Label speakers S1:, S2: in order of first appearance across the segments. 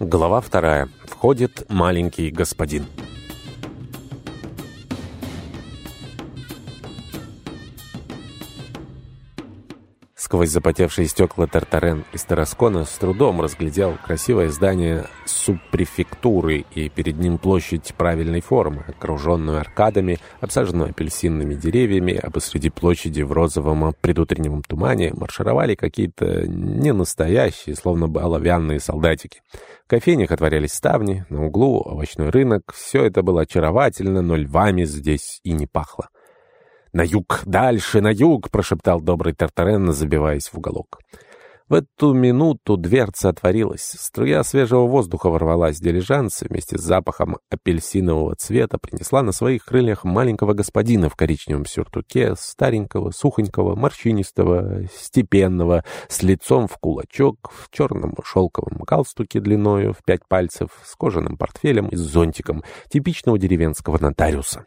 S1: Глава вторая. Входит маленький господин. Сквозь запотевшие стекла Тартарен из Тараскона с трудом разглядел красивое здание субпрефектуры и перед ним площадь правильной формы, окруженную аркадами, обсаженную апельсинными деревьями, а посреди площади в розовом предутреннем тумане маршировали какие-то ненастоящие, словно бы оловянные солдатики. В кофейнях отворялись ставни, на углу овощной рынок. Все это было очаровательно, но львами здесь и не пахло. «На юг! Дальше, на юг!» — прошептал добрый Тартарен, забиваясь в уголок. В эту минуту дверца отворилась. Струя свежего воздуха ворвалась в дилижанс вместе с запахом апельсинового цвета принесла на своих крыльях маленького господина в коричневом сюртуке, старенького, сухонького, морщинистого, степенного, с лицом в кулачок, в черном шелковом галстуке длиною в пять пальцев, с кожаным портфелем и с зонтиком, типичного деревенского нотариуса.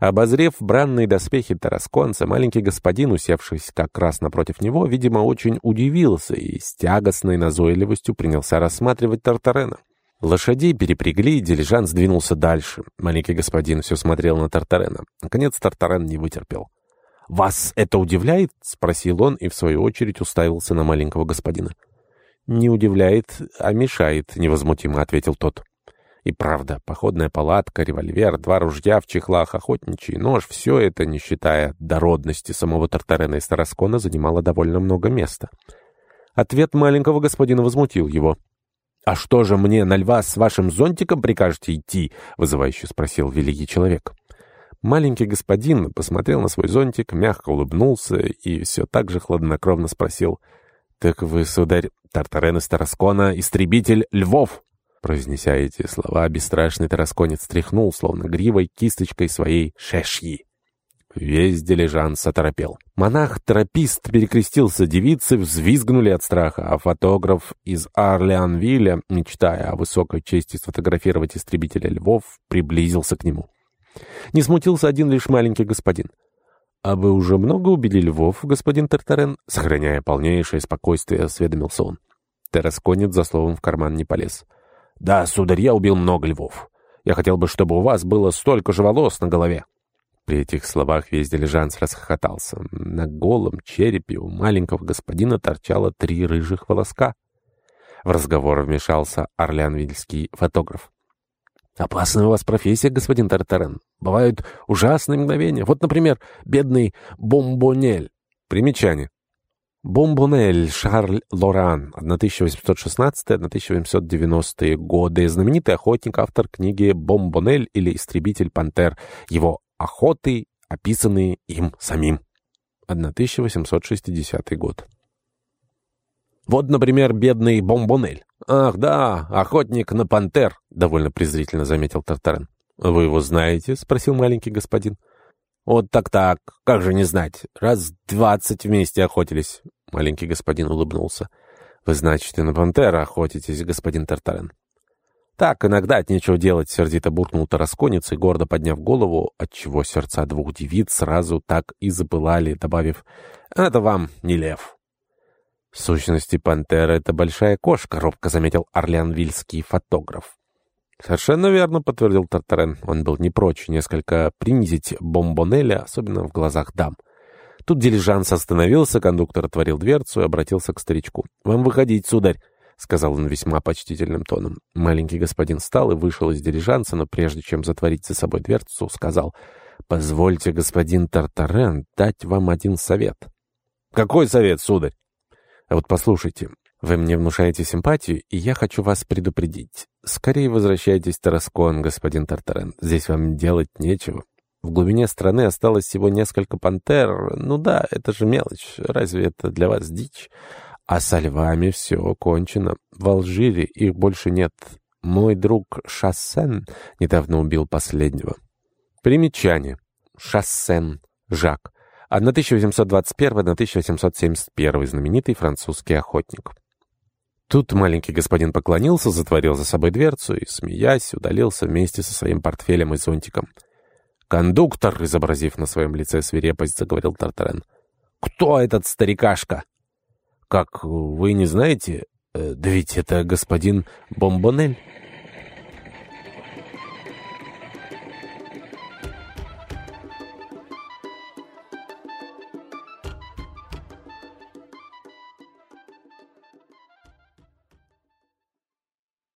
S1: Обозрев бранные доспехи тарасконца, маленький господин, усевшись как раз напротив него, видимо, очень удивился и с тягостной назойливостью принялся рассматривать Тартарена. Лошадей перепрягли, дилижанс двинулся дальше. Маленький господин все смотрел на Тартарена. Наконец Тартарен не вытерпел. «Вас это удивляет?» — спросил он и, в свою очередь, уставился на маленького господина. «Не удивляет, а мешает», — невозмутимо ответил тот. И правда, походная палатка, револьвер, два ружья в чехлах, охотничий нож — все это, не считая дородности самого Тартарена из Тараскона, занимало довольно много места. Ответ маленького господина возмутил его. «А что же мне на льва с вашим зонтиком прикажете идти?» — вызывающе спросил великий человек. Маленький господин посмотрел на свой зонтик, мягко улыбнулся и все так же хладнокровно спросил. «Так вы, сударь, Тартарен из Тараскона, истребитель львов!» Произнеся эти слова, бесстрашный тарасконец стряхнул, словно гривой, кисточкой своей шешьи. Весь дилижанс оторопел. Монах-тропист перекрестился, девицы взвизгнули от страха, а фотограф из Арлеанвилля, мечтая о высокой чести сфотографировать истребителя львов, приблизился к нему. Не смутился один лишь маленький господин. «А вы уже много убили львов, господин Тартарен?» Сохраняя полнейшее спокойствие, осведомился он. Тарасконец за словом в карман не полез. «Да, сударь, я убил много львов. Я хотел бы, чтобы у вас было столько же волос на голове». При этих словах весь дилижанс расхохотался. На голом черепе у маленького господина торчало три рыжих волоска. В разговор вмешался орлянвильский фотограф. «Опасная у вас профессия, господин Тартарен. Бывают ужасные мгновения. Вот, например, бедный Бомбонель. Примечание. Бомбонель Шарль Лоран, 1816-1890 годы, знаменитый охотник, автор книги «Бомбонель» или «Истребитель пантер», его охоты, описанные им самим. 1860 год. Вот, например, бедный Бомбонель. «Ах, да, охотник на пантер», — довольно презрительно заметил Тартарен. «Вы его знаете?» — спросил маленький господин. «Вот так-так, как же не знать. Раз двадцать вместе охотились». Маленький господин улыбнулся. «Вы, значит, и на пантера охотитесь, господин Тартарен?» «Так, иногда от нечего делать», — сердито буркнул Тарасконец и, гордо подняв голову, отчего сердца двух девиц сразу так и запылали, добавив «Это вам не лев». «В сущности, пантера — это большая кошка», — робко заметил орлеанвильский фотограф. «Совершенно верно», — подтвердил Тартарен. Он был не прочь несколько принизить Бомбонеля, особенно в глазах дам. Тут дилижанс остановился, кондуктор отворил дверцу и обратился к старичку. «Вам выходить, сударь», — сказал он весьма почтительным тоном. Маленький господин встал и вышел из дилижанса, но прежде чем затворить за собой дверцу, сказал, «Позвольте, господин Тартарен, дать вам один совет». «Какой совет, сударь?» «А вот послушайте, вы мне внушаете симпатию, и я хочу вас предупредить. Скорее возвращайтесь в Тараскон, господин Тартарен. Здесь вам делать нечего. В глубине страны осталось всего несколько пантер. Ну да, это же мелочь. Разве это для вас дичь? А со львами все кончено. В Алжире их больше нет. Мой друг Шассен недавно убил последнего. Примечание. Шассен. Жак. 1821-1871 знаменитый французский охотник. Тут маленький господин поклонился, затворил за собой дверцу и, смеясь, удалился вместе со своим портфелем и зонтиком. «Кондуктор!» — изобразив на своем лице свирепость, заговорил Тартарен. «Кто этот старикашка?» «Как, вы не знаете? Э, «Да ведь это господин Бомбонель».